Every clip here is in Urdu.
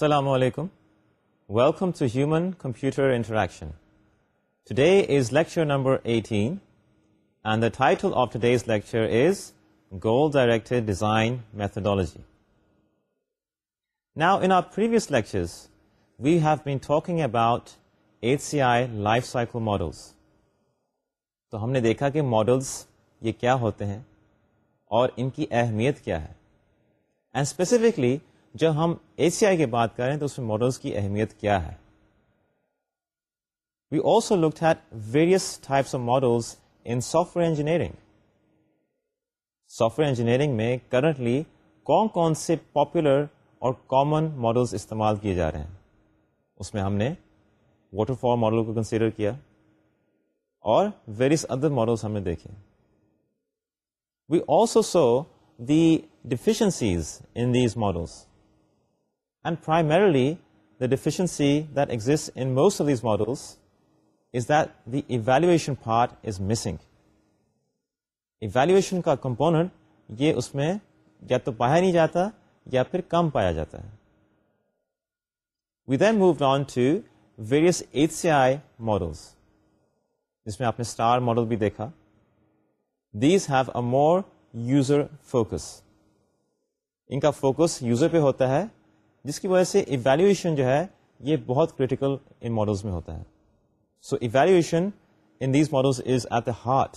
السلام علیکم welcome to human computer interaction today is lecture number eighteen and the title of today's lecture is goal directed design methodology now in our previous lectures we have been talking about H C I life cycle models تو ہم نے دیکھا کہ ماڈلس یہ کیا ہوتے ہیں اور ان کی اہمیت کیا ہے اینڈ اسپیسیفکلی جب ہم اے سی آئی کی بات کریں تو اس میں ماڈلس کی اہمیت کیا ہے we also look at various types of models in software engineering software engineering میں کرنٹلی کون کون سے پاپولر اور کامن ماڈلس استعمال کیے جا رہے ہیں اس میں ہم نے واٹر فال ماڈل کو کنسیڈر کیا اور ویریس ادر ماڈلس ہم نے دیکھے we also saw the deficiencies in these models لی the deficiency that eggs انسٹ of these model evolution فارٹ is missing evolution کا کمپوننٹ یہ اس میں یا تو پایا نہیں جاتا یا پھر کم پایا جاتا ہے we then moved on to various H C I models جس میں آپ نے اسٹار ماڈل بھی دیکھا these have a more user focus ان کا فوکس یوزر پہ ہوتا ہے جس کی وجہ سے ایویلویشن جو ہے یہ بہت کریٹیکل ان ماڈلس میں ہوتا ہے so evaluation in these models is at the heart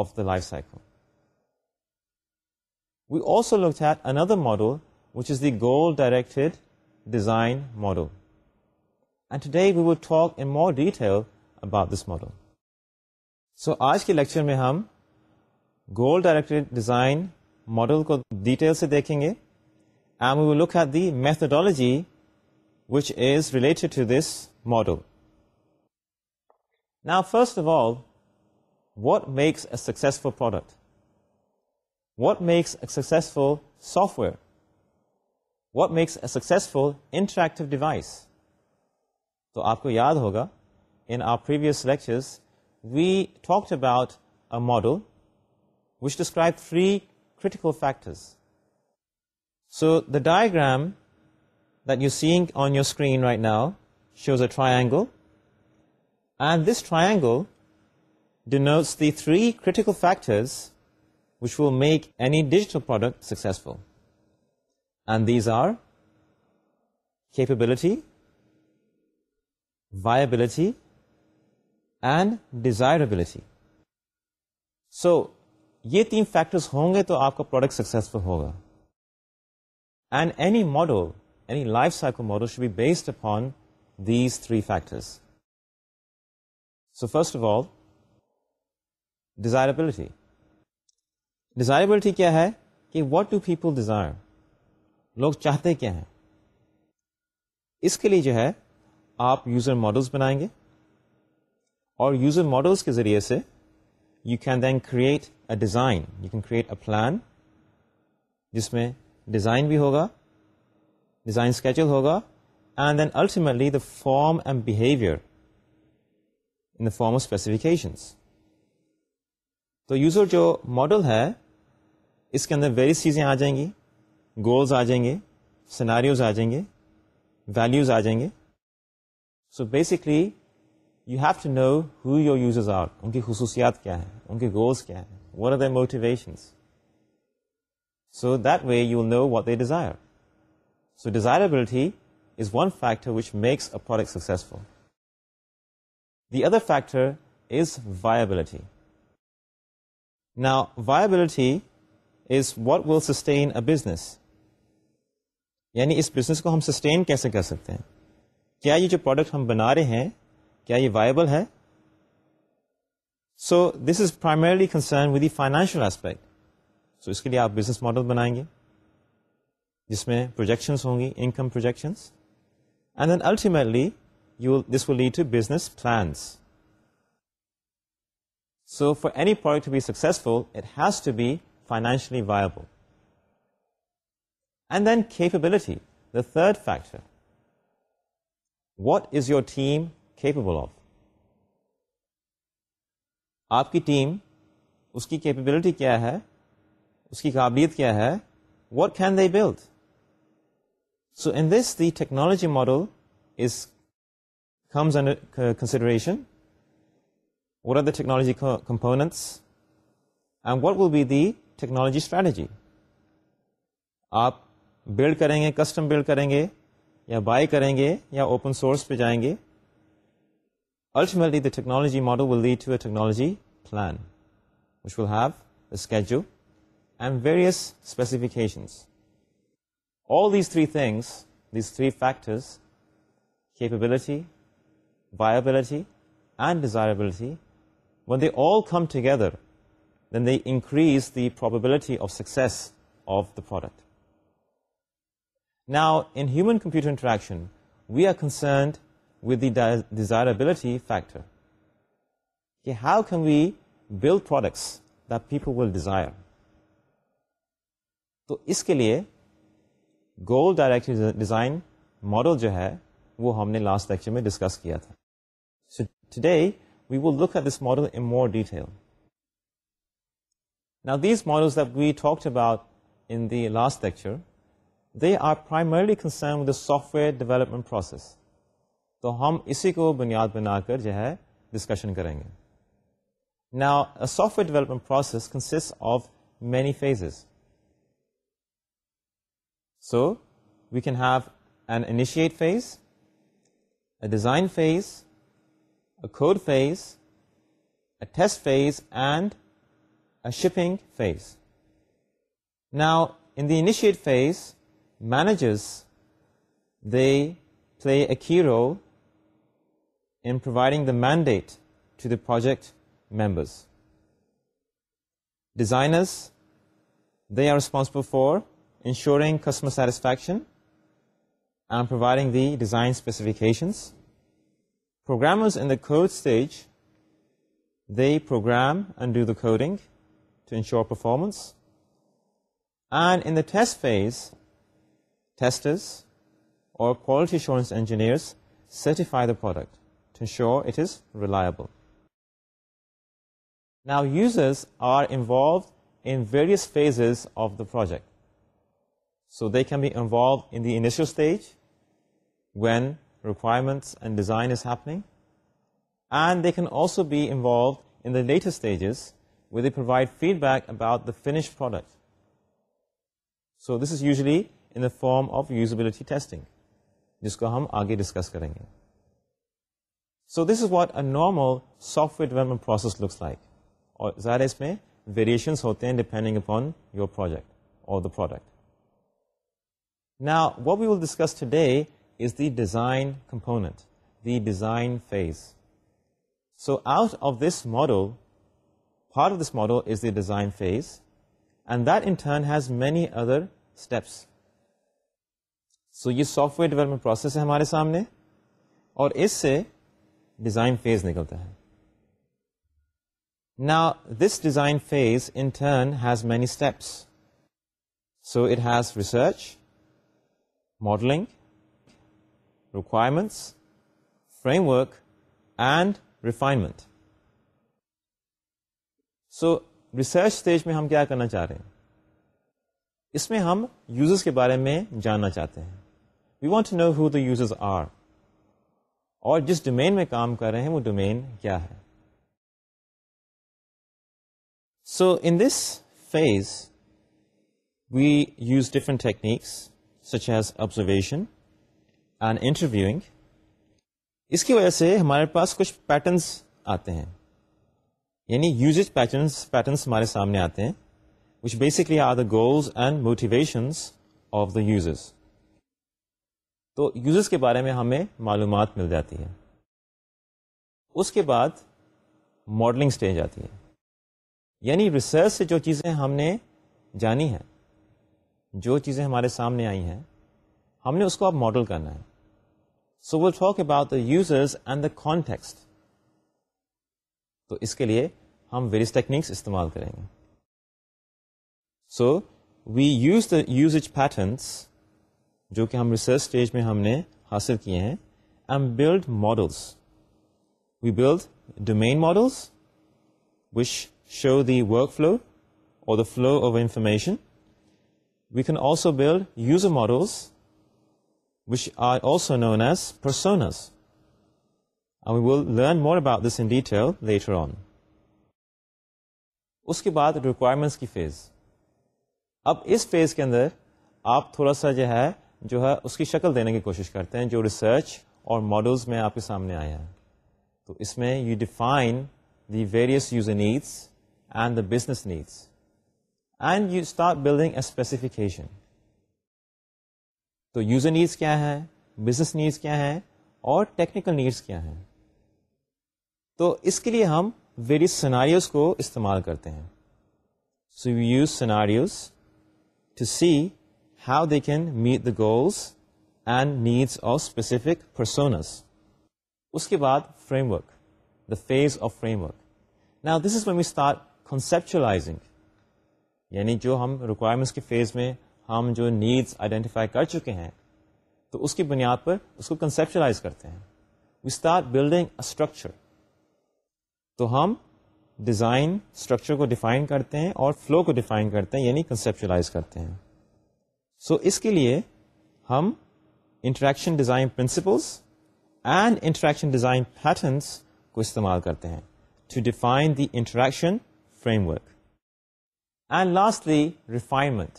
of the life cycle we also look at another model which is the goal directed design model and to day we will talk in more detail about this model so آج کے لیکچر میں ہم گول ڈائریکٹڈ ڈیزائن ماڈل کو ڈیٹیل سے دیکھیں گے look at the methodology which is related to this model first of all what makes a successful product what makes a successful software what makes a successful interactive device تو آپ کو یاد ہوگا in previous lectures we talk about a model which describe three critical factors so the diagram that you seeing on your screen right now shows a triangle and this triangle denotes the three critical factors which و make any digital product successful and these are capability وایبلٹی and desirability so یہ تین فیکٹرس ہوں گے تو آپ کا پروڈکٹ سکسفل ہوگا and any model any life cycle model show based upon these three factors so first of all desirability desirability کیا ہے کہ واٹ ڈو پیپل ڈیزائر لوگ چاہتے کیا ہیں اس کے لیے جو ہے آپ یوزر ماڈلس بنائیں گے اور یوزر ماڈلس کے ذریعے سے you can then create a design you can create a plan جس میں ڈیزائن بھی ہوگا ڈیزائن اسکیچل ہوگا and then ultimately the form and behaviour in the form of specifications تو یوزر جو ماڈل ہے اس کے اندر ویریس چیزیں آ جائیں گی گولز آ جائیں گے سیناریوز آ جائیں گے ویلیوز آ جائیں گے so basically you have to know who your users are ان کی خصوصیات کیا ہیں ان کے گولز کیا ہیں what are the motivations so that way you know what a desire so desirability is one factor which makes a product successful the other factor is viability نا viability is what will sustain a business یعنی اس بزنس کو ہم سسٹین کیسے کر سکتے ہیں کیا یہ جو پروڈکٹ ہم بنا رہے ہیں کیا یہ وایبل ہے so this is primarily concern with the financial aspect so اس کے لیے آپ بزنس ماڈل بنائیں گے جس میں پروجیکشنس ہوں گی income projections and then ultimately you this will lead to business plans so for any product be successful it has to be financially viable and then capability the third factor what is your team capable of آپ کی ٹیم اس کی کیپیبلٹی کیا ہے اس کی قابلیت کیا ہے what build so in this the technology model is comes consideration the technology components and what will be the technology strategy آپ بلڈ کریں گے کسٹم بلڈ کریں گے یا بائی کریں گے یا اوپن سورس پہ جائیں گے ultimately the technology model will lead to a technology plan which will have sketch and various specifications. All these three things, these three factors, capability, viability, and desirability, when they all come together, then they increase the probability of success of the product. Now, in human-computer interaction, we are concerned with the desirability factor. Okay, how can we build products that people will desire? تو اس کے لیے گول ڈائریکشن ڈیزائن ماڈل جو ہے وہ ہم نے لاسٹ لیکچر میں ڈسکس کیا تھا today we will look at this model in more detail نا these model last lecture they are primarily concern software development process تو ہم اسی کو بنیاد بنا کر جو ہے ڈسکشن کریں گے نا software development process consist of many phases so we can have an initiate phase a design phase a code phase a ٹھیک phase and a shipping phase now initiate phase managers they play a key role in providing the mandate to the project members designers they are responsible for ensuring customer satisfaction, and providing the design specifications. Programmers in the code stage, they program and do the coding to ensure performance. And in the test phase, testers or quality assurance engineers certify the product to ensure it is reliable. Now, users are involved in various phases of the project. So they can be involve in the initial stage when requirements and design is happening and they can also be involved in let's with feedback about the finish product so this is usually in the form of usability testing جس کو ہم آگے ڈسکس کریں گے so this is what a norm of software Vim process looks like اور زیادہ اس میں ویریشنس ہوتے ہیں depending upon your project or the product we will discuss to day is the design component design phase so out of this more ہار this more is the design phase and that in turn has many other steps so یہ سافٹ ویئر ڈیولر پروسیس ہے ہمارے سامنے اور اس سے ڈیزائن فیز نکلتا ہے نا this design phase in turn has many steps so it has research modelling requirements framework and refinement so research stage میں ہم کیا کرنا چاہ رہے ہیں اس میں ہم یوزرس کے بارے میں جاننا چاہتے ہیں we want know who the users are اور جس ڈومین میں کام کر رہے ہیں وہ ڈومین کیا ہے so in this phase we use different techniques such as observation and interviewing اس کی وجہ سے ہمارے پاس کچھ پیٹرنس آتے ہیں یعنی یوزیج پیٹرنس پیٹرنس ہمارے سامنے آتے ہیں which basically are the goals and motivations of the users تو یوزرس کے بارے میں ہمیں معلومات مل جاتی ہے اس کے بعد ماڈلنگ اسٹیج آتی ہے یعنی ریسرچ سے جو چیزیں ہم نے جانی ہیں جو چیزیں ہمارے سامنے آئی ہیں ہم نے اس کو اب ماڈل کرنا ہے so will talk about the users and the context تو اس کے لیے ہم ویریس ٹیکنیکس استعمال کریں گے so we use the usage patterns جو کہ ہم ریسرچ اسٹیج میں ہم نے حاصل کیے ہیں and build models we build domain models which show the work flu اور the flow of information we can also which are also models as personas. Also we will learn more about this in detail later on اس کے بعد ریکوائرمنٹس کی فیز اب اس فیز کے اندر آپ تھوڑا سا جو ہے جو ہے اس کی شکل دینے کی کوشش کرتے ہیں جو ریسرچ اور ماڈلس میں آپ کے سامنے آئے ہیں تو اس میں you define the various user needs and the business needs and you start building a specification تو یوزر نیڈس کیا ہے بزنس نیڈس کیا ہیں اور ٹیکنیکل نیڈس کیا ہیں تو اس کے لیے ہم ویریس سیناریوز کو استعمال کرتے ہیں so you use scenarios to see how they can meet the goals and needs of specific personas اس کے بعد framework the phase of framework نا this is when start conceptualising یعنی جو ہم ریکوائرمنٹس کے فیز میں ہم جو نیڈس آئیڈینٹیفائی کر چکے ہیں تو اس کی بنیاد پر اس کو کنسیپچلائز کرتے ہیں اسٹارٹ بلڈنگ اسٹرکچر تو ہم ڈیزائن اسٹرکچر کو ڈیفائن کرتے ہیں اور فلو کو ڈیفائن کرتے ہیں یعنی کنسیپچلائز کرتے ہیں سو so اس کے لیے ہم interaction design principles and interaction design patterns کو استعمال کرتے ہیں to define the interaction framework and lastly refinement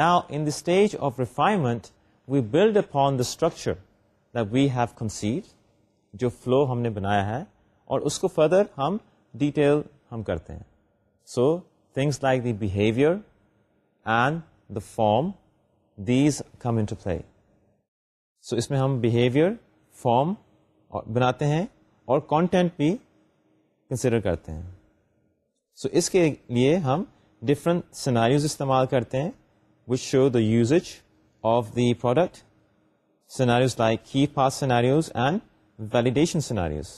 نا in the stage of refinement we build up on the structure that we have considered جو فلو ہم نے بنایا ہے اور اس کو فردر ہم ڈیٹیل ہم کرتے ہیں so things like the behaviour and the form these come interplay so اس میں ہم بیہیویئر فارم بناتے ہیں اور کانٹینٹ بھی کنسیڈر کرتے ہیں سو اس کے لیے ہم ڈفرنٹ سیناریز استعمال کرتے ہیں which show the use of the product scenario کیناری and validation scenarios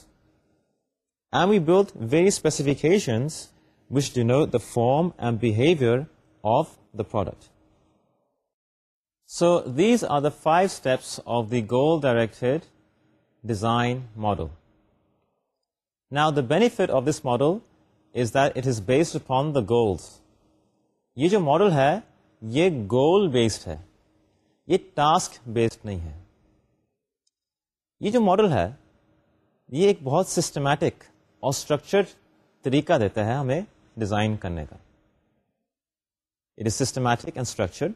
um we build very specification which denote the form and behaviour of the product so these are the five steps of the goal directed design model now the بیف of this model is that it is based upon the goals یہ جو ماڈل ہے یہ گول بیسڈ ہے یہ ٹاسک بیسڈ نہیں ہے یہ جو ماڈل ہے یہ ایک بہت سسٹمیٹک اور اسٹرکچرڈ طریقہ دیتا ہے ہمیں ڈیزائن کرنے کا it is systematic and structured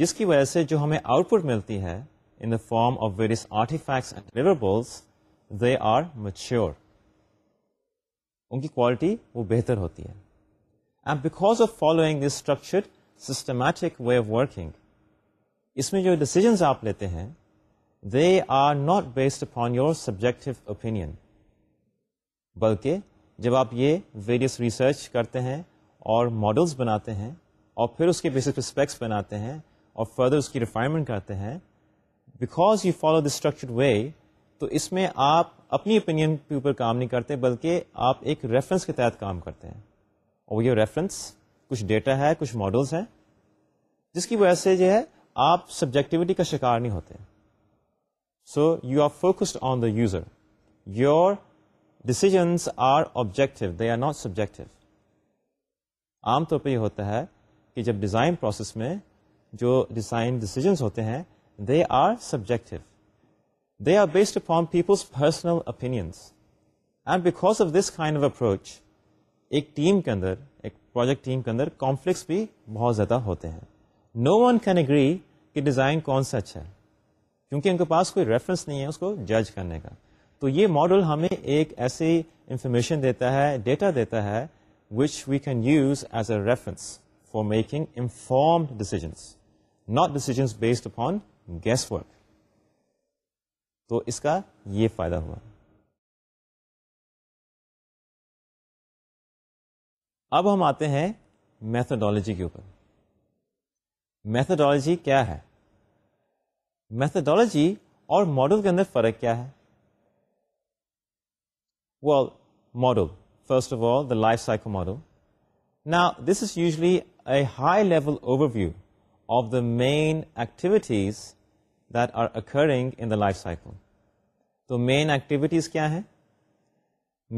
جس کی وجہ سے جو ہمیں آؤٹ پٹ ملتی ہے in the form of various artefacts and deliverables they are mature ان کی کوالٹی وہ بہتر ہوتی ہے and because of following this structured systematic way of working اس میں جو ڈیسیجنز آپ لیتے ہیں they are not based upon your subjective opinion بلکہ جب آپ یہ ویریس ریسرچ کرتے ہیں اور ماڈلس بناتے ہیں اور پھر اس کے بیسک رسپیکٹس بناتے ہیں اور فردر اس کی ریفائنمنٹ کرتے ہیں because you follow this structured way تو اس میں آپ اپنی اوپینین کے اوپر کام نہیں کرتے بلکہ آپ ایک ریفرنس کے تحت کام کرتے ہیں اور یہ ریفرنس کچھ ڈیٹا ہے کچھ ماڈلس ہیں جس کی وجہ سے جو ہے آپ سبجیکٹیوٹی کا شکار نہیں ہوتے so you are focused on the user your decisions are objective they are not subjective عام طور پہ یہ ہوتا ہے کہ جب ڈیزائن پروسیس میں جو ڈیزائن ڈسیزنس ہوتے ہیں they are subjective they are based upon people's personal opinions and because of this kind of approach ایک ٹیم کے اندر ایک پروجیکٹ ٹیم کے اندر کانفلکس بھی بہت زیادہ ہوتے ہیں نو ون کین اگری کہ ڈیزائن کون سا اچھا ہے کیونکہ ان کے پاس کوئی ریفرنس نہیں ہے اس کو جج کرنے کا تو یہ ماڈل ہمیں ایک ایسی انفارمیشن دیتا ہے ڈیٹا دیتا ہے which we can use as a reference for making inform decisions not decisions based upon guesswork تو اس کا یہ فائدہ ہوا اب ہم آتے ہیں میتھڈالوجی کے اوپر میتھڈالوجی کیا ہے میتھڈالوجی اور ماڈل کے اندر فرق کیا ہے model first of all the life cycle model نہ this is usually a high level over view of the main activities that are occurring in the life cycle تو مین ایکٹیویٹیز کیا ہیں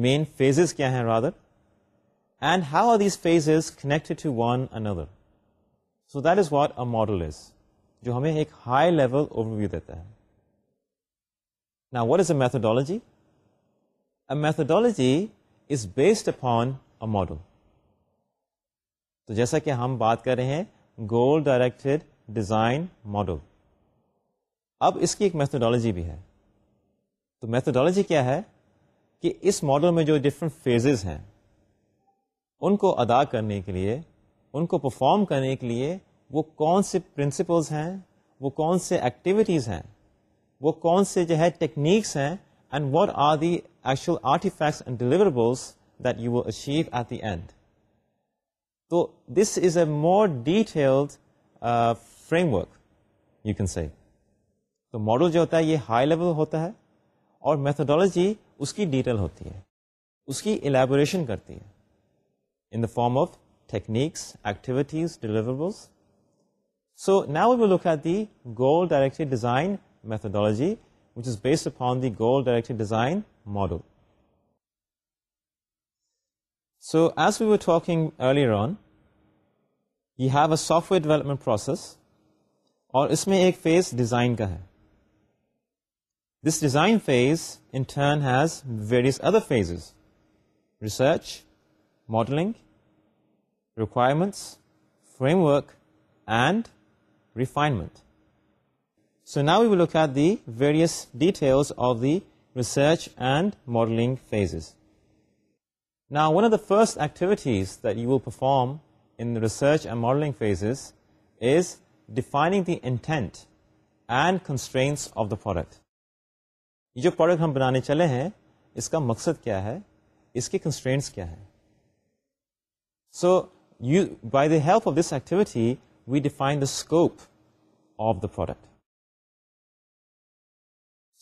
مین فیزز کیا ہیں rather and how are these phase connected to one another so that is what a model is جو ہمیں ایک ہائی لیول اوور ویو دیتا ہے نا what is a methodology a methodology is based upon a model تو جیسا کہ ہم بات کر رہے ہیں گول ڈائریکٹڈ ڈیزائن ماڈل اب اس کی ایک میتھڈالوجی بھی ہے تو میتھڈالوجی کیا ہے کہ اس ماڈل میں جو ڈفرنٹ فیزز ہیں ان کو ادا کرنے کے لیے ان کو پرفارم کرنے کے لیے وہ کون سے پرنسپلز ہیں وہ کون سے ایکٹیویٹیز ہیں وہ کون سے جو ہے ٹیکنیکس ہیں and what are the actual end deliverables that you will achieve at the end تو this is a more detailed framework you can see تو ماڈل جو ہوتا ہے یہ ہائی لیول ہوتا ہے اور میتھڈالوجی اس کی ڈیٹیل ہوتی ہے اس کی الیبوریشن کرتی ہے form of techniques activities deliver so نیوز میں لوگ goal director design methodology which is based upon the goal directed design model so as we walking earlier on you have a software development process اور اس میں ایک فیز ڈیزائن کا ہے this design phase ins various other phases research modelling requirements framework and refinement so now at the various details of the research and modelling phases نا one of the first activities you in in research and modelling phases is defining the intent and constraints of the product یہ جو پروڈکٹ ہم بنانے چلے ہیں اس کا مقصد کیا ہے اس کے کنسٹرینٹس کیا ہے so you by the help of this activity we define the scope of the product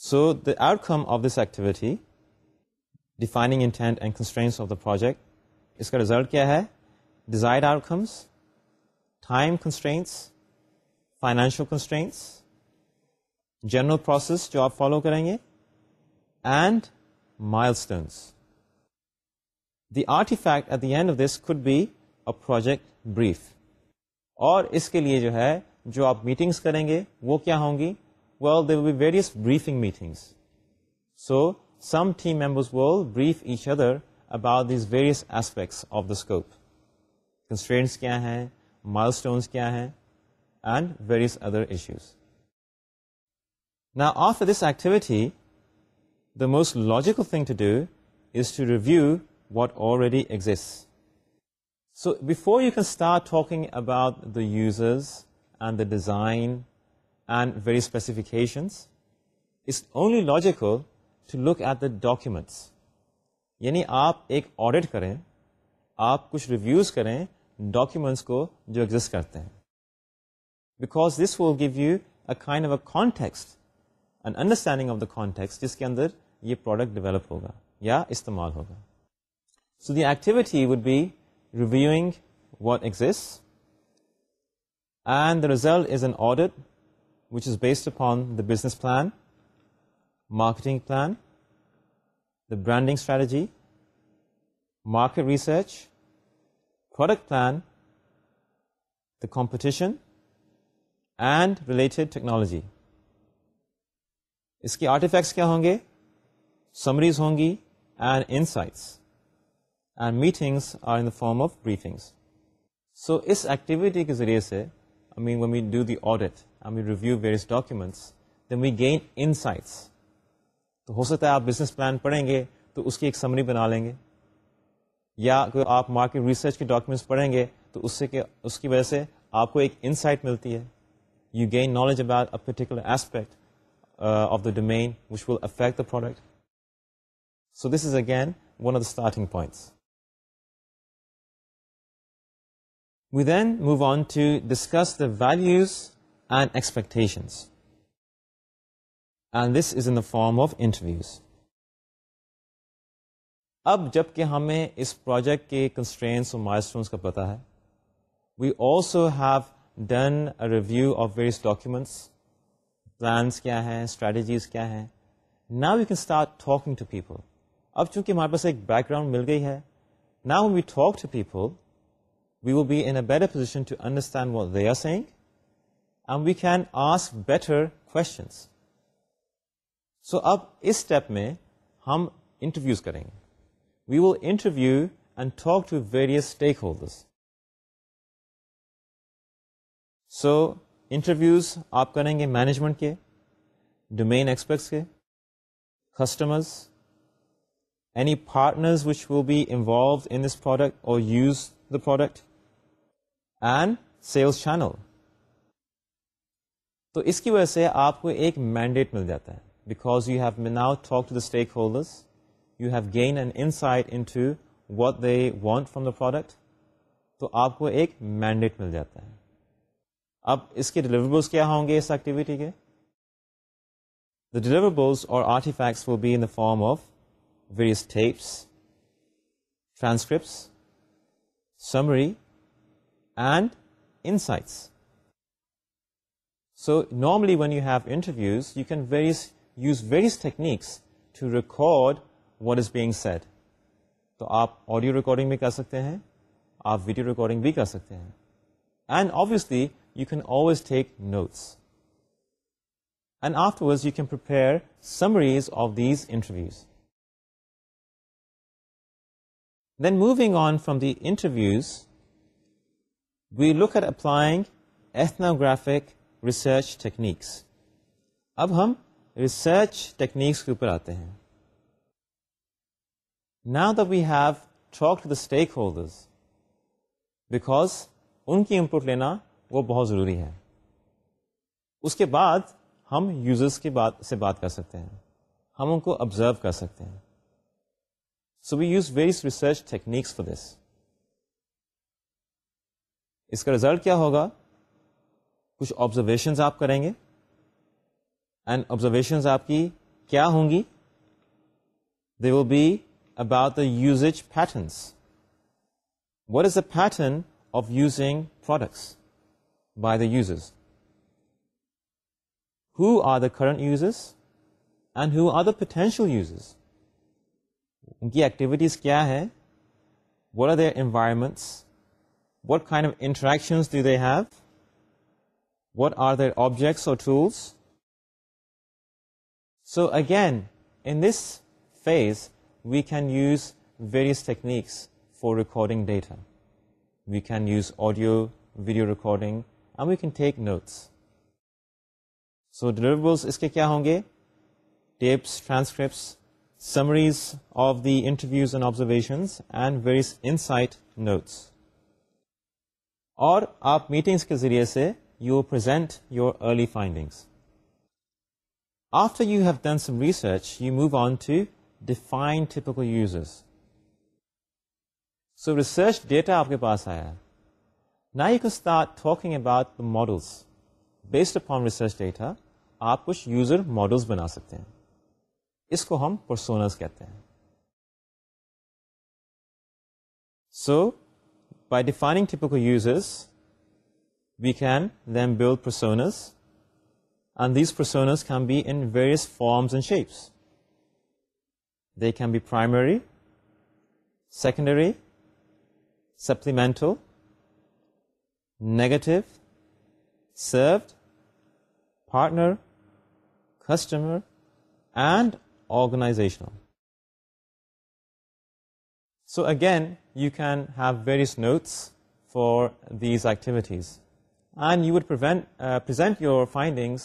so the outcome of this activity defining constraints of the project اس کا ریزلٹ کیا ہے desired outcomes time constraints financial constraints general process جو آپ فالو کریں گے and milestones the artefact at the end of this could be a project brief اور اس کے لیے جو ہے جو آپ میٹنگس کریں گے وہ کیا ہوں گی well will be various briefing meetings so some team will brief each other about these various aspects of the scope constraints کیا ہیں مائل اسٹونس کیا ہیں اینڈ ویریس ادر ایشوز نا of this activity the most logical thing to do is to review what already exist so before you can start talking about the user and the design specifications only logic ہو to look at the documents یعنی آپ ایک آڈٹ کریں آپ کچھ ریویوز کریں ڈاکیومنٹس کو جو ایگزٹ کرتے ہیں because this will give you a kind of a context and understanding of the context جس کے اندر یہ پروڈکٹ ڈیولپ ہوگا یا استعمال ہوگا the activity we reviewing what exists and the result is an order which is based upon the business plan marketing plan the branding strategy market research work plan the competition and related technology اس کے آرٹیکٹس کیا ہوں گے سمریز ہوں گی and insights and meeting are in the form of briefing so اس ایکٹیویٹی کے ذریعے سے ہو سکتا ہے آپ بزنس پلان پڑھیں گے تو اس کی ایک سمری بنا لیں گے یا آپ مارکیٹ ریسرچ کے ڈاکیومنٹس پڑھیں گے تو اس کی وجہ سے آپ کو ایک انسائٹ ملتی ہے you gain knowledge about a particular aspect of the domain which will affect the product so this is again one of the starting points we then move on to discuss the values and expectation form of interviews اب جب کہ ہمیں اس پروجیکٹ کے کنسٹرینس اور کا پتہ ہے we also have done review of various documents plans کیا ہیں اسٹریٹجیز کیا ہیں نا we can start talking to people اب چونکہ ہمارے پاس ایک بیک گراؤنڈ مل گئی ہے نا we talk to people will be in a better position to understand rear we can ask better کو ہم انٹرویوز کریں گے we will interview and talk to various stakeholders so interviews آپ کریں گے مینجمنٹ کے ڈومین ایکسپیکٹس کے customers any partner which we involve in this product اور use the product and sales channel تو اس کی وجہ سے آپ کو ایک مینڈیٹ مل جاتا ہے because you have now talk to the stakeholders you have gained and insight into what they want from the product تو آپ کو ایک مینڈیٹ مل جاتا ہے اب اس کے ڈلیوریبلس کیا ہوں گے اس ایکٹیویٹی کے دا ڈلیور بوائز اور آرٹیفیکٹس و be in form of various transcripts summary sites so normally when you have interviews you can very use various techniques to record what is being said تو آپ آڈیو ریکارڈنگ بھی کر سکتے ہیں آپ ویڈیو ریکارڈنگ بھی کر سکتے ہیں and obviously you can always take notes and آفٹرز you can prepare summaries of these interviews then moving on from the interviews we look air applying ethnographic research techniques اب ہم ریسرچ ٹیکنیکس کے اوپر آتے ہیں نا تو have talk the stakeholders because ان کی ان پٹ لینا وہ بہت ضروری ہے اس کے بعد ہم یوزرس کے بات سے بات کر سکتے ہیں ہم ان کو آبزرو کر سکتے ہیں so we use various research techniques for this اس کا ریزلٹ کیا ہوگا کچھ آبزرویشنز آپ کریں گے اینڈ آبزرویشنز آپ کی کیا ہوں گی دے will be about the use patterns what is the pattern of using products by the uses who are the current uses and who are the potential uses ان کی ایکٹیویٹیز کیا ہے what are their environments what kind of interaction do دےو what are there objects اور toss so again in this phase we can use various techniques for recording data we can use audio video recording we can take notes so اس کے کیا ہوں گے tapes transcripts summaries of the interviews and observation and various insight notes اور آپ میٹنگس کے ذریعے سے you present your early findings after you have done some research you move on to define users research data آپ کے پاس آیا نہ start talking about models based upon research data آپ کچھ یوزر ماڈلس بنا سکتے ہیں اس کو ہم پرسونس کہتے ہیں so By defining typical users, we can then build personas, and these personas can be in various forms and shapes. They can be primary, secondary, supplemental, negative, served, partner, customer, and organizational. So again, you can have very notes for these activities and you would then present your findings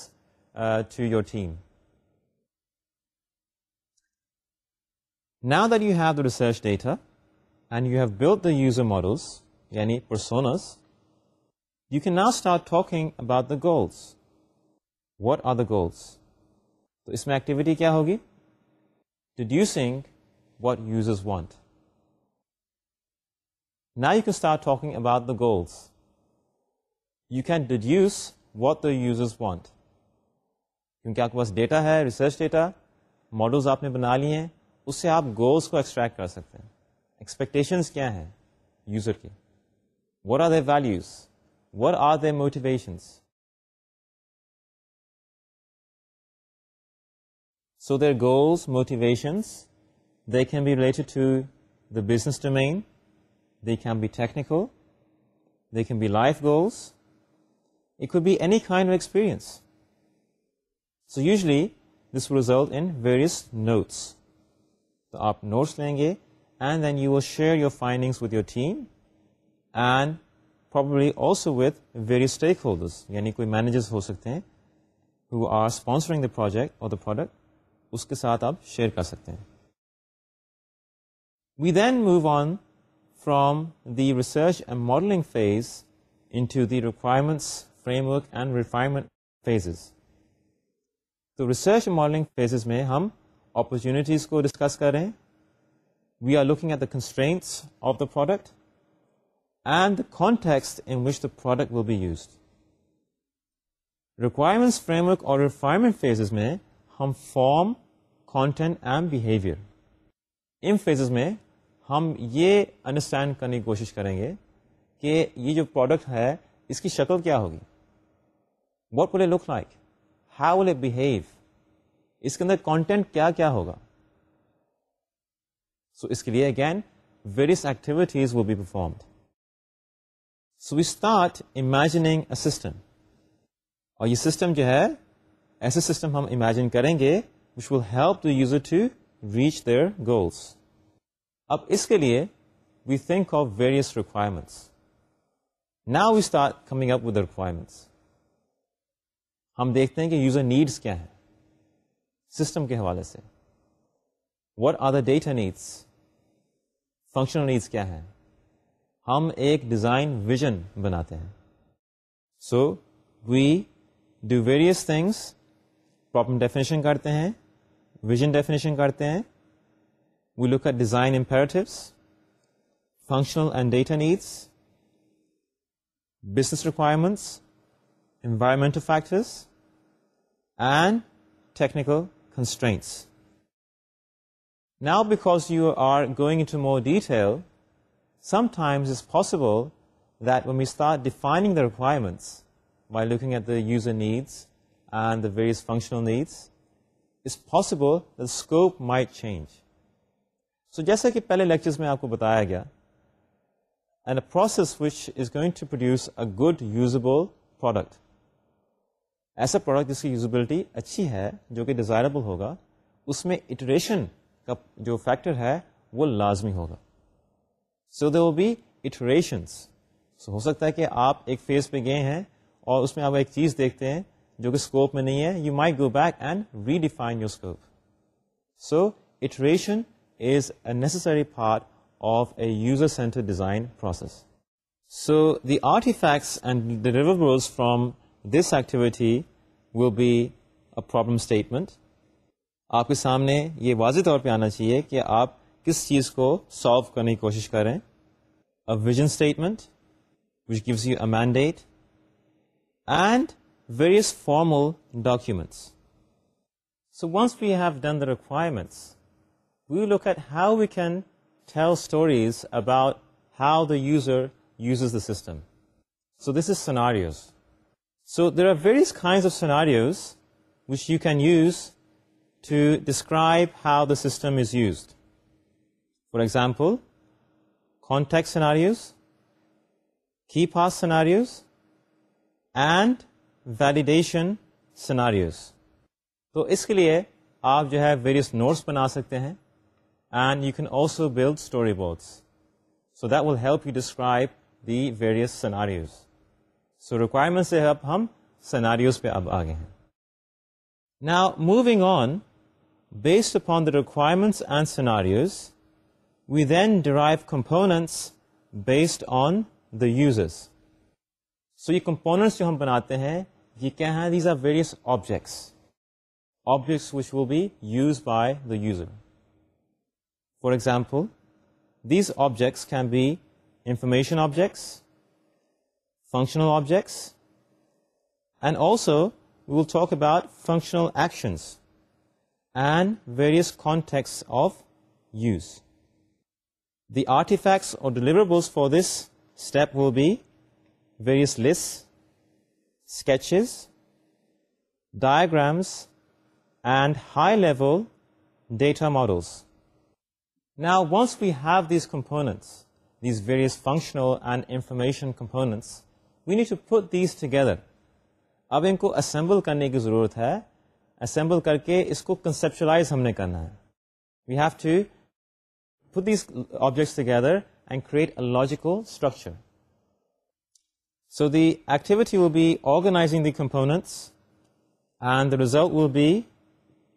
to your team نا that you have research data and you have built the user models یعنی پر سونس یو کین نا start talking about the goals what are the goals تو اس میں ایکٹیویٹی کیا ہوگی ٹڈیوسنگ واٹ یوزرز وانٹ نا you to start talking about the goals you can deduce what users want کیونکہ آپ کے پاس ڈیٹا ہے ریسرچ ڈیٹا ماڈلز آپ نے بنا لیے ہیں اس سے آپ گولس کو ایکسٹریکٹ کر سکتے ہیں ایکسپیکٹیشنس کیا ہیں یوزر کے what are their values what are the motivations so their goals motivations they can be related to the business to آپ بی ٹیکنیکو دیکھیں be life goals if be any kind experience so usually this will result in various notes تو آپ نوٹس لیں گے and then you share your finding with your team and پر also with very stakeholder یعنی کوئی مینیجر ہو سکتے ہیں who are sponsoring the project اور پروڈکٹ اس کے ساتھ آپ شیئر کر سکتے ہیں we then move on from the research and modelling phase into the requirements framework and refine phases تو ریسرچ ماڈلنگ فیزز میں ہم اپرچونیٹیز کو ڈسکس کر رہے ہیں we are looking at the کنسٹری of the product and the context in which the product will be used requirements framework اور ریفائرمنٹ فیزز میں ہم فارم کانٹینٹ اینڈ بیہیویئر ان فیزز میں ہم یہ انڈرسٹینڈ کرنے کی کوشش کریں گے کہ یہ جو پروڈکٹ ہے اس کی شکل کیا ہوگی what will a look like how will a behave اس کے اندر کانٹینٹ کیا کیا ہوگا سو اس کے لیے again various activities will be performed so we start imagining a system اور یہ سسٹم جو ہے ایسے سسٹم ہم امیجن کریں گے which will help to use it reach their goals اب اس کے لیے we think of various requirements نا start coming up with requirements ہم دیکھتے ہیں کہ یوزر نیڈس کیا ہیں سسٹم کے حوالے سے what are the data needs functional needs کیا ہیں ہم ایک ڈیزائن ویژن بناتے ہیں so we do various things problem definition کرتے ہیں ویژن ڈیفینیشن کرتے ہیں We look at design imperatives, functional and data needs, business requirements, environmental factors, and technical constraints. Now, because you are going into more detail, sometimes it's possible that when we start defining the requirements by looking at the user needs and the various functional needs, it's possible that the scope might change. سو جیسا کہ پہلے لیکچر میں آپ کو بتایا گیا and a process which is going to produce a good usable product ایسا پروڈکٹ جس کی یوزبلٹی اچھی ہے جو کہ ڈیزائربل ہوگا اس میں اٹریشن کا جو فیکٹر ہے وہ لازمی ہوگا سو دے وو بی سو ہو سکتا ہے کہ آپ ایک فیز پہ گئے ہیں اور اس میں آپ ایک چیز دیکھتے ہیں جو کہ اسکوپ میں نہیں ہے you may go back and redefine scope so iteration user part of a So design artifacts so the from and activity from this activity problem statement آپ کے سامنے یہ واضح طور پہ آنا چاہیے کہ آپ کس چیز کو سالو کرنے کی کوشش کریں statement which gives you a mandate and various formal documents so once we have done the requirements we look at how we can ٹھیک stories about how the user uses the system so this is scenarios so there are various kinds of scenario which you can use to describe how the system is used for example context scenarios key path scenario and validation scenario تو اس کے لیے آپ جو ہے ویریس نوٹس بنا سکتے ہیں and you can also build story bots so that will help you describe the various scenarios so requirements سے ہم سناریوز پہ اب آگے ہیں نا moving on based upon the requirements and scenarios we then drive components based on the users so یہ کمپوننٹس جو ہم بناتے ہیں یہ کیا ہے these are various objects objects which we use by the user For example, these objects can be information objects, functional objects, and also we will talk about functional actions and various contexts of use. The artifacts or deliverables for this step will be various lists, sketches, diagrams, and high-level data models. Now, once we have these these components, various functional and information components, we need to put these together. اب ان کو اسمبل کرنے کی ضرورت ہے we have to put these objects together and create a logical structure so the activity will be organizing the components and the result will be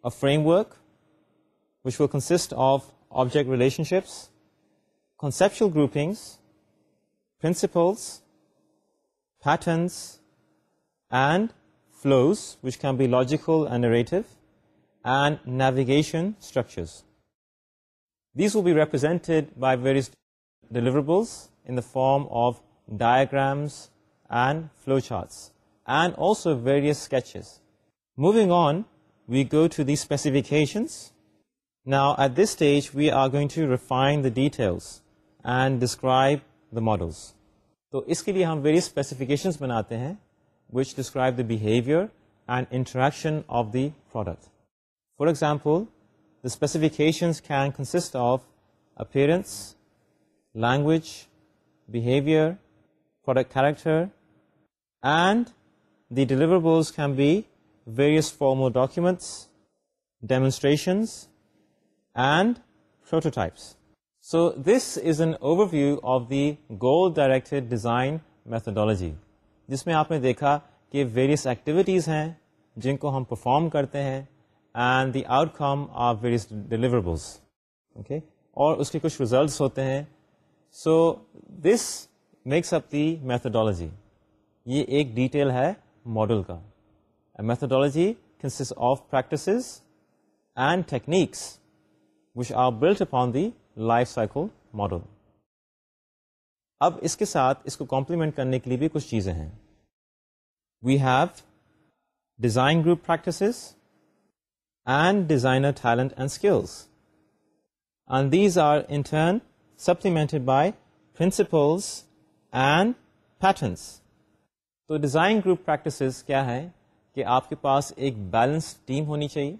a framework which will consist of object relationships, conceptual groupings, principles, patterns, and flows, which can be logical and narrative, and navigation structures. These will be represented by various deliverables in the form of diagrams and flowcharts, and also various sketches. Moving on, we go to the specifications, now at this stage we are going to refine دیل اینڈ ڈسکرائب دا ماڈلس تو اس کے لیے ہم ویری اسپیسیفیکیشنس بناتے ہیں which describe the behaviour and interaction of the product for example the specifications can consist of appearance language behaviour product character and the deliverables can be various formal documents demonstrations and prototypes. So this is an over view of the goal design design methodology جس میں آپ نے دیکھا کہ ویریس ایکٹیویٹیز ہیں جن کو ہم پرفارم کرتے ہیں and the outcome of various deliverables okay اور اس کے کچھ ریزلٹس ہوتے ہیں so this makes up the methodology یہ ایک ڈیٹیل ہے ماڈل کا methodology consists of practices and techniques built up on دیف cycle model اب اس کے ساتھ اس کو کمپلیمنٹ کرنے کے لیے بھی کچھ چیزیں ہیں we have design group practices and designer talent and skills and these are in turn supplemented by principles and patterns تو ڈیزائن گروپ پریکٹسز کیا ہے کہ آپ کے پاس ایک بیلنس ٹیم ہونی چاہیے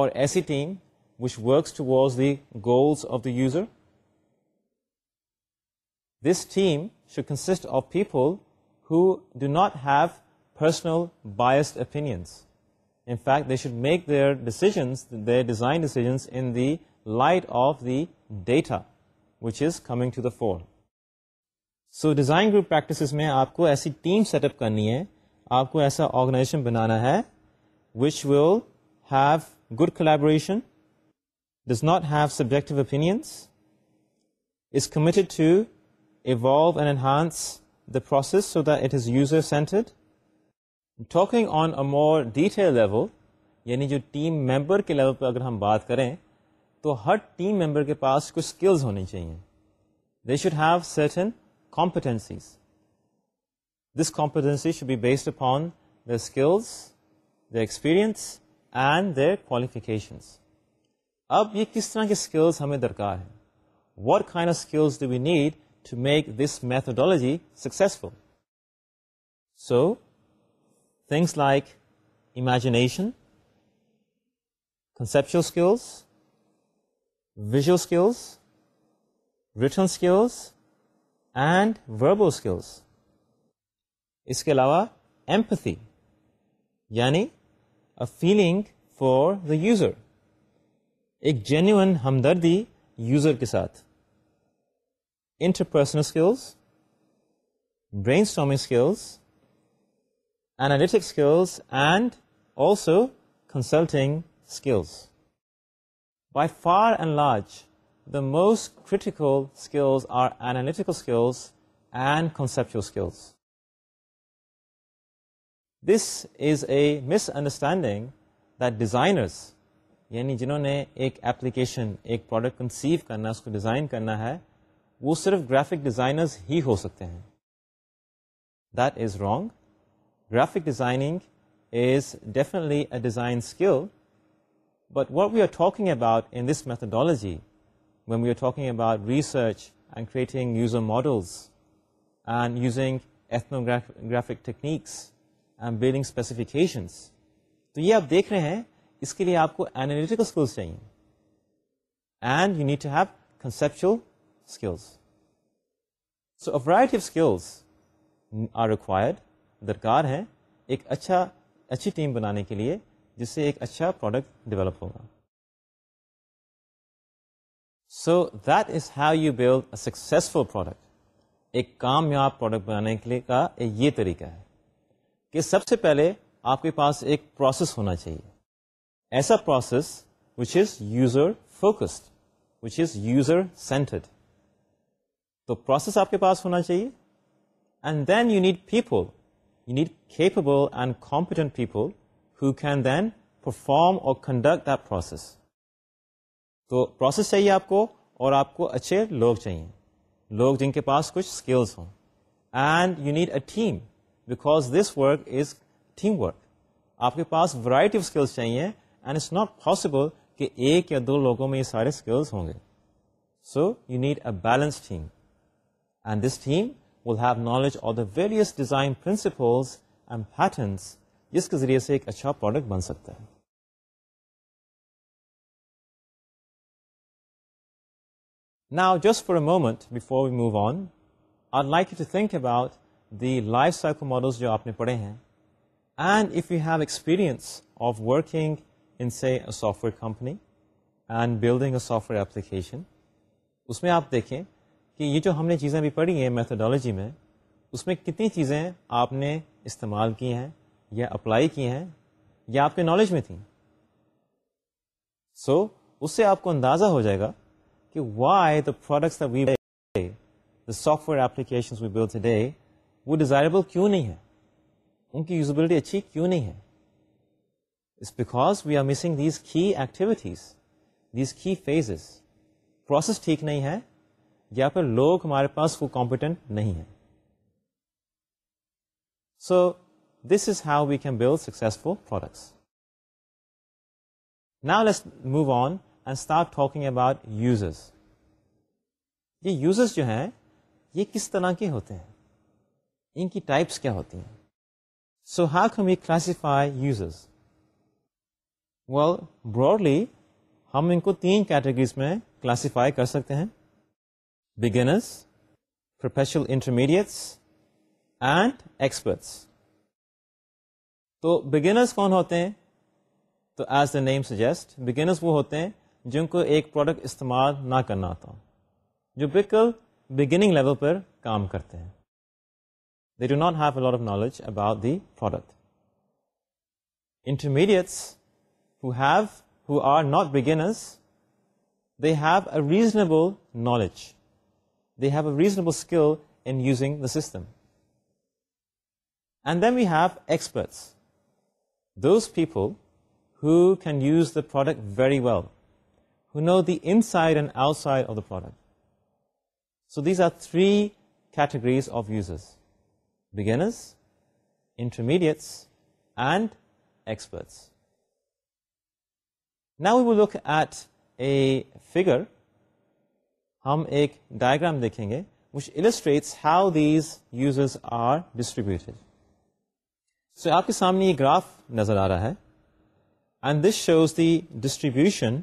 اور ایسی team which works towards the goals of the user this team should consist of people who do not have personal fact they should make their decisions they design decisions in that of data which is coming to the fore so design group practice میں آپ کو ایسی ٹیم سیٹ اپ کرنی ہے آپ کو ایسا آرگنائزیشن بنانا ہے which will have good collaboration does not have subject opened to evolve and enhance the process so that it is یوزرڈ talking on a more detail level یعنی جو ٹیم ممبر کے لیول پہ اگر ہم بات کریں تو ہر ٹیم ممبر کے پاس کچھ اسکلز ہونی چاہیے they should have certain competencies this competency should be based upon the skills the experience and their qualifications اب یہ کس طرح کے اسکلس ہمیں درکار what what of skills do we need to make this methodology successful so things like imagination conceptual skills visual skills written skills and verbal skills اس کے علاوہ ایمپتھی یعنی a feeling for the user ایک جینیون ہمدردی یوزر کے ساتھ interpersonal skills brainstorming skills analytic skills and also consulting skills by far and large the most critical skills are analytical skills and conceptual skills this is a misunderstanding that designers یعنی جنہوں نے ایک اپلیکیشن ایک پروڈکٹ کنسیو کرنا اس کو ڈیزائن کرنا ہے وہ صرف گرافک ڈیزائنرز ہی ہو سکتے ہیں that is wrong graphic designing is definitely a design skill but what we are talking about in this methodology when we are talking about research and creating user models and using ethnographic techniques and building specifications تو یہ آپ دیکھ رہے ہیں اس کے لیے آپ کو اینالیٹیکل اسکلس چاہیے and you need have conceptual skills skills so are required درکار ہے ایک اچھا اچھی ٹیم بنانے کے لیے جس سے ایک اچھا پروڈکٹ ڈیولپ ہوگا so that is have you build a successful product ایک کامیاب پروڈکٹ بنانے کے لیے کا یہ طریقہ ہے کہ سب سے پہلے آپ کے پاس ایک پروسیس ہونا چاہیے ایسا process which is user focused which is user centred تو پروسیس آپ کے پاس ہونا چاہیے and then you need people you need capable and competent people who can then perform اور کنڈکٹ پروسیس تو پروسیس چاہیے آپ کو اور آپ کو اچھے لوگ چاہیے لوگ جن کے پاس کچھ اسکلس ہوں and you need a team because this work is team work آپ کے پاس ورائٹی آف اسکلس چاہیے اینڈ اٹس ناٹ پاسبل کہ ایک یا دو لوگوں میں یہ سارے اسکلس ہوں گے so you need a balance team and this team will have knowledge of the various design principles and patterns جس کے ذریعے سے ایک اچھا پروڈکٹ بن سکتا ہے just just a a moment before we on, on I like to think about the life جو آپ نے پڑھے ہیں and if you have experience of working in سے software company and building a software application اس میں آپ دیکھیں کہ یہ جو ہم نے چیزیں بھی پڑھی ہیں میتھڈالوجی میں اس میں کتنی چیزیں آپ نے استعمال کی ہیں یا اپلائی کی ہیں یا آپ کے نالج میں تھیں سو so, اس سے آپ کو اندازہ ہو جائے گا کہ وا آئے دا پروڈکٹس ڈے وہ ڈیزائربل کیوں نہیں ہے ان کی یوزبلٹی اچھی کیوں نہیں ہے because we are missing these key activities these key phases process ٹھیک نہیں ہے یا پھر لوگ ہمارے پاس وہ کمپیٹنٹ نہیں ہے so this is how we can build successful products نا لسٹ move on and start talking about users یہ یوزرز جو ہیں یہ کس طرح کے ہوتے ہیں ان کی ٹائپس کیا ہوتی ہیں so how can we classify users broadly ہم ان کو تین کیٹیگریز میں کلاسیفائی کر سکتے ہیں beginners professional intermediates and experts تو بگنرس کون ہوتے ہیں تو as the name suggest beginners وہ ہوتے ہیں جن کو ایک پروڈکٹ استعمال نہ کرنا آتا جو بالکل بگننگ لیول پر کام کرتے ہیں they do not have a lot of knowledge about the product intermediates who are not beginners, they have a reasonable knowledge. They have a reasonable skill in using the system. And then we have experts. Those people who can use the product very well, who know the inside and outside of the product. So these are three categories of users: beginners, intermediates, and experts. نا ویٹ اے فیگر ہم ایک ڈائگرام دیکھیں گے آپ کے سامنے یہ گراف نظر آ رہا ہے distribution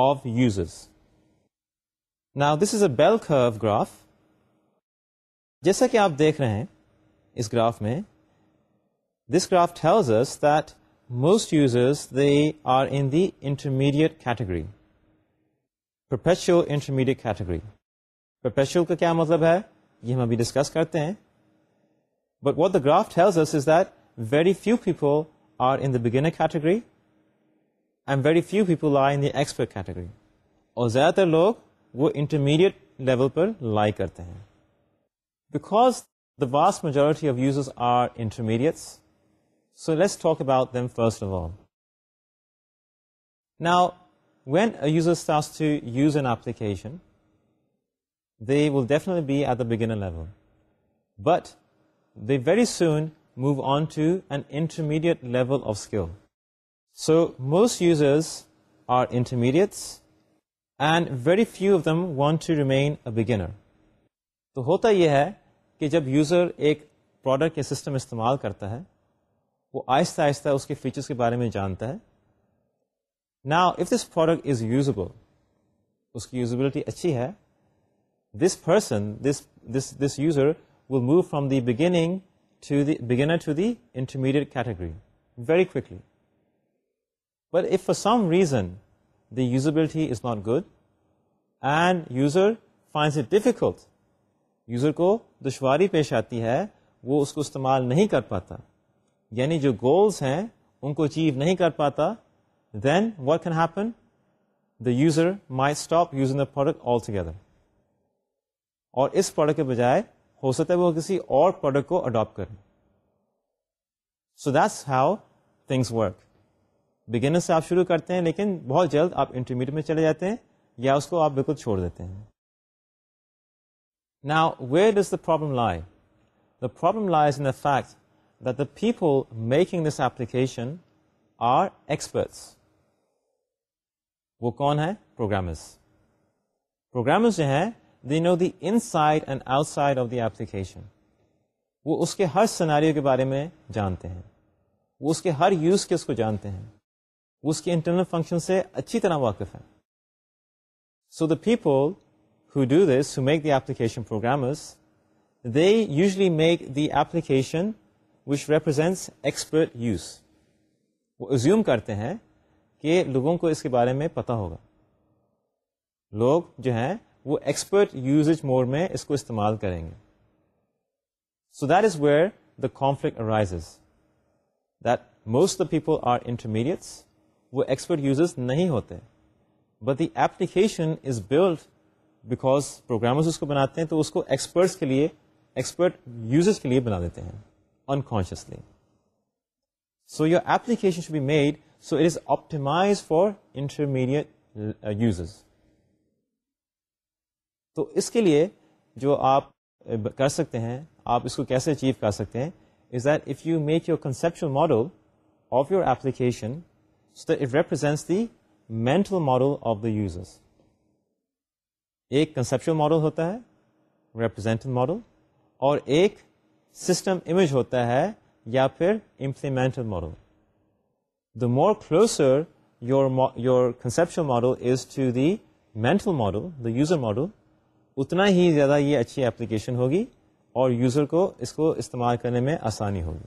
of users is a bell graph جیسا کہ آپ دیکھ رہے ہیں اس گراف میں دس گرافٹ دیکھ most users they are in the intermediate category پروپیشو انٹرمیڈیٹ کیٹیگری پروپیشو کا کیا مطلب ہے یہ ہم ابھی ڈسکس کرتے ہیں but what the graph very few people are in the beginner category and very few people are in the expert category اور زیادہ تر لوگ وہ انٹرمیڈیٹ لیول پر لائی کرتے ہیں because the vast majority of یوزرٹرمیٹس so let's talk about them first of all now once to use an application they will definitely be at the beginner level but they very soon move on to an intermediate level of skill so most users are intermediates and very few of them want to remain a beginner تو ہوتا یہ ہے کہ جب یوزر ایک پروڈکٹ کے سسٹم استعمال کرتا ہے وہ آہستہ آہستہ اس کے فیچرس کے بارے میں جانتا ہے نا if this product is usable اس کی یوزبلٹی اچھی ہے this person this this this user will move from the beginning to the beginner to the intermediate category very quickly but for some reason the usability is not good and user finds it difficult user کو دشواری پیش آتی ہے وہ اس کو استعمال نہیں کر پاتا یعنی جو گولس ہیں ان کو اچیو نہیں کر پاتا then what can happen the user may stop use the product altogether اور اس پروڈکٹ کے بجائے ہو سکتا ہے وہ کسی اور پروڈکٹ کو اڈاپٹ کریں so that's how things work beginner سے آپ شروع کرتے ہیں لیکن بہت جلد آپ انٹرمیڈیٹ میں چلے جاتے ہیں یا اس کو آپ بالکل چھوڑ دیتے ہیں نا where does the problem lie? The problem lies in the fact the فی pack this application are experts وہ کون ہے پروگرامز Programmers جو ہے ان side and out side of داپلیکیشن وہ اس کے ہر سناریو کے بارے میں جانتے ہیں اس کے ہر یوز کے اس کو جانتے ہیں اس کے انٹرنل فنکشن سے اچھی طرح واقف ہے so the the application programmers they usually make the application which represents expert use وہ ایزیوم کرتے ہیں کہ لوگوں کو اس کے بارے میں پتا ہوگا لوگ جو ہیں وہ ایکسپرٹ یوزج مور میں اس کو استعمال کریں گے so that is where the conflict arises that most of the people are intermediates وہ ایکسپرٹ یوزرز نہیں ہوتے but the application is build because programmers اس کو بناتے ہیں تو اس کو ایکسپرٹس کے لیے ایکسپرٹ یوزرس کے لیے بنا دیتے ہیں unconsciously so your application for intermediate user تو اس کے لیے جو آپ uh, کر سکتے ہیں آپ اس کو کیسے اچیو کر سکتے ہیں model of your represents the mental model of the users ایک کنسپشل ماڈل ہوتا ہے ریپرزینٹل ماڈل اور ایک سسٹم امیج ہوتا ہے یا پھر امپلیمنٹل model the more closer your your conception model is to the mental model the user model اتنا ہی زیادہ یہ اچھی اپلیکیشن ہوگی اور یوزر کو اس کو استعمال کرنے میں آسانی ہوگی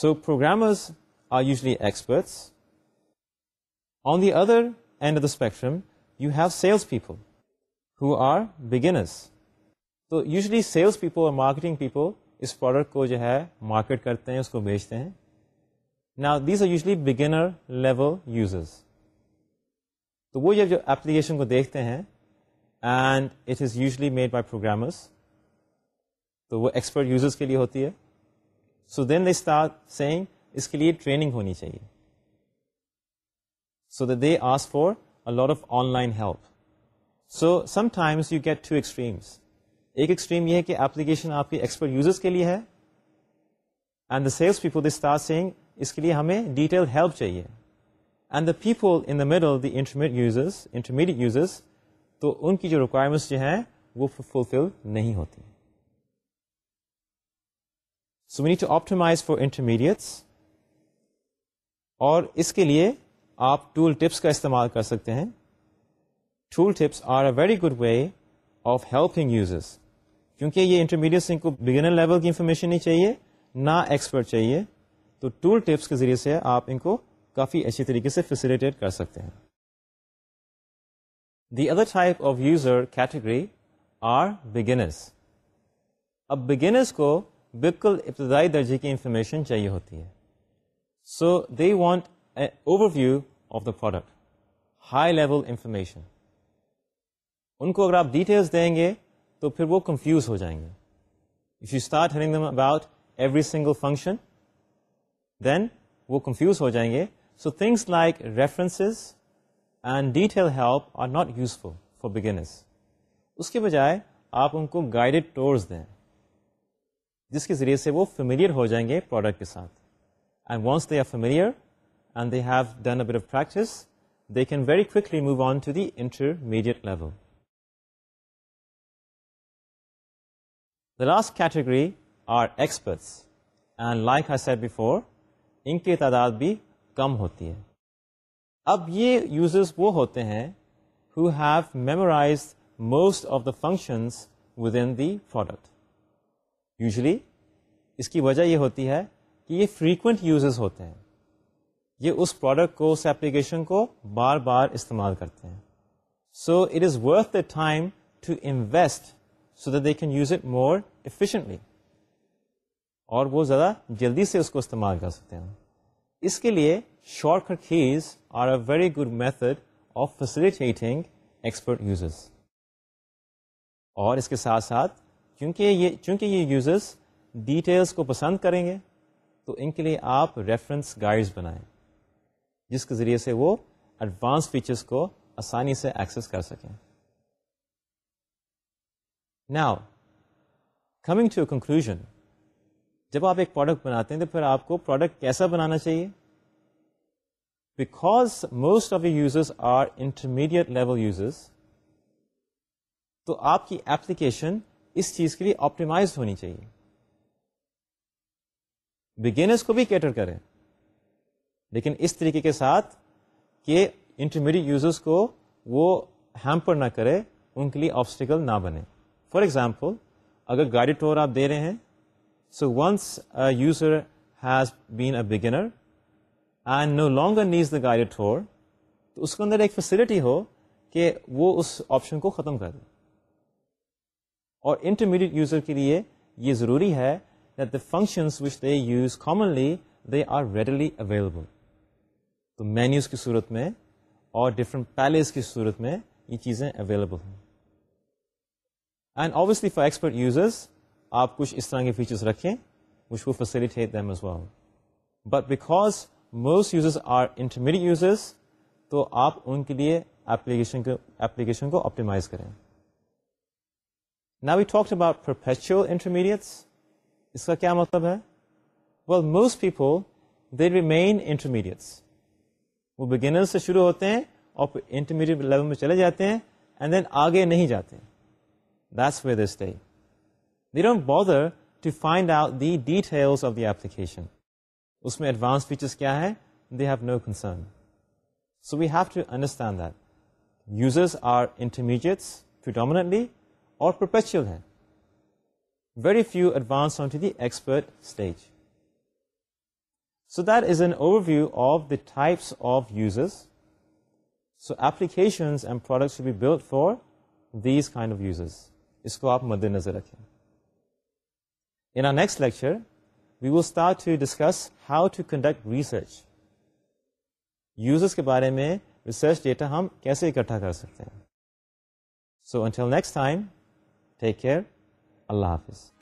so programmers are usually experts on the other end of the spectrum you have sales people who are beginners تو یوزلی سیلس پیپل اور مارکیٹنگ پیپل اس پروڈکٹ کو جو ہے مارکیٹ کرتے ہیں اس کو بیچتے ہیں نا these are usually beginner level users تو وہ جب جو اپلیکیشن کو دیکھتے ہیں and it is usually made by programmers تو وہ ایکسپرٹ یوزرس کے لیے ہوتی ہے سو دین دے دس سینگ اس کے لیے ٹریننگ ہونی چاہیے so they ask for ask lot of online help so sometimes you get to extremes ایک ایکسٹریم یہ ہے کہ ایپلیکیشن آپ کے ایکسپرٹ یوزرس کے لیے ہے and the sales people this اس کے لیے ہمیں ڈیٹیل ہیلپ چاہیے and the people in the intermediate users intermediate users تو ان کی جو ریکوائرمنٹس جو ہیں وہ فلفل نہیں ہوتی so many to optimise for intermediates اور اس کے لیے آپ ٹول ٹپس کا استعمال کر سکتے ہیں tool tips are a very good way of helping users کیونکہ یہ انٹرمیڈیٹ سنگھ کو بگنر لیول کی انفارمیشن نہیں چاہیے نہ ایکسپرٹ چاہیے تو ٹول ٹپس کے ذریعے سے آپ ان کو کافی اچھی طریقے سے فیسلٹیٹ کر سکتے ہیں the other type of user category are beginners اب بگنرس کو بالکل ابتدائی درجے کی انفارمیشن چاہیے ہوتی ہے so they want over view of the product high level information ان کو اگر آپ ڈیٹیلس دیں گے تو پھر وہ کنفیوز ہو جائیں گے if you start them about every single function then وہ کنفیوز ہو جائیں گے so things like references and detail help are not useful for beginners اس کے بجائے آپ ان کو گائیڈیڈ ٹورز دیں جس کے ذریعے سے وہ فیملیئر ہو جائیں گے پروڈکٹ کے ساتھ and once they are familiar and they have done a bit of practice they can very quickly move on to the intermediate level the last category are experts and like I said before, ان کی تعداد بھی کم ہوتی ہے اب یہ یوزز وہ ہوتے ہیں who have memorise most of the functions within the product usually اس کی وجہ یہ ہوتی ہے کہ یہ فریکوینٹ یوزرز ہوتے ہیں یہ اس پروڈکٹ کو اس ایپلیکیشن کو بار بار استعمال کرتے ہیں so it is worth the time to invest so that they can use it more efficiently اور وہ زیادہ جلدی سے اس کو استعمال کر سکتے ہیں اس کے لیے shortcut keys are a very good method of facilitating expert users اور اس کے ساتھ ساتھ کیونکہ یہ چونکہ یہ یوزرس ڈیٹیلس کو پسند کریں گے تو ان کے لیے آپ ریفرنس گائڈس بنائیں جس کے ذریعے سے وہ ایڈوانس فیچرس کو آسانی سے ایکسیس کر سکیں ناؤ کمنگ ٹو کنکلوژ جب آپ ایک پروڈکٹ بناتے ہیں تو پھر آپ کو پروڈکٹ کیسا بنانا چاہیے because most of the users are intermediate level users تو آپ کی ایپلیکیشن اس چیز کے لیے آپٹیمائز ہونی چاہیے بگینرس کو بھی کیٹر کریں لیکن اس طریقے کے ساتھ کہ انٹرمیڈیٹ یوزرس کو وہ ہیمپر نہ کرے ان کے لیے آبسٹیکل نہ بنے فار ایگزامپل اگر گاڑی ٹور آپ دے رہے ہیں so once user has been a beginner and no long needs the گاڑی ٹور تو اس کے اندر ایک فیسلٹی ہو کہ وہ اس آپشن کو ختم کر دے اور انٹرمیڈیٹ یوزر کے لیے یہ ضروری ہے functions which they use commonly they are readily available تو مینیوز کی صورت میں اور ڈفرنٹ پیلز کی صورت میں یہ چیزیں اویلیبل ہوں and obviously for expert users آپ کچھ اس طرح کے فیچرس رکھیں وچ کو فیسلٹی دیم مجبور well but because most users are intermediate users تو آپ ان کے لیے اپلیکیشن اپلیکیشن کو آپٹیمائز کریں نا we talk about professional intermediates اس کا کیا مطلب ہے ویل موسٹ پیپل انٹرمیڈیٹس وہ بگنر سے شروع ہوتے ہیں اور انٹرمیڈیٹ لیول میں چلے جاتے ہیں اینڈ دین آگے نہیں جاتے ہیں اسٹے دی ڈر ٹو فائنڈ آؤٹ دیلس ایپلیکیشن اس میں ایڈوانس فیچر کیا ہے they have no concern so we've to understand that users are intermediates پر expert stage so that is an over view of the types of users so application build for these کا اس کو آپ مد نظر رکھیں in our next lecture we will start to discuss how to conduct research users کے بارے میں ریسرچ ڈیٹا ہم کیسے اکٹھا کر سکتے ہیں so until next time take care اللہ حافظ